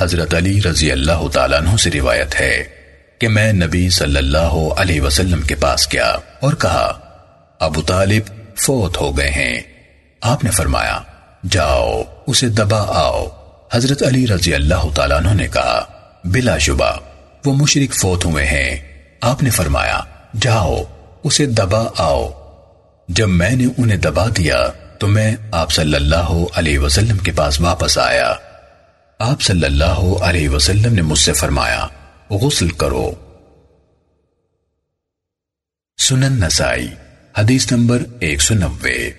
حضرت علی رضی اللہ تعالیٰ عنہ سے روایت ہے کہ میں نبی صلی اللہ علیہ وسلم کے پاس گیا اور کہا، ابو طالب فوت ہو گئے ہیں۔ آپ نے فرمایا، جاؤ، اسے دبا آؤ۔ حضرت علی رضی اللہ تعالیٰ عنہ نے کہا، بلا شبہ، وہ مشرک فوت ہوئے ہیں۔ آپ نے فرمایا، جاؤ، اسے دبا آؤ۔ جب میں نے انہیں دبا دیا، تو میں آپ صلی اللہ علیہ وسلم کے پاس واپس آیا۔ آپ صلی اللہ علیہ وسلم نے مجھ سے فرمایا، غسل کرو۔ سنن نسائی، حدیث نمبر ایک سو نوے۔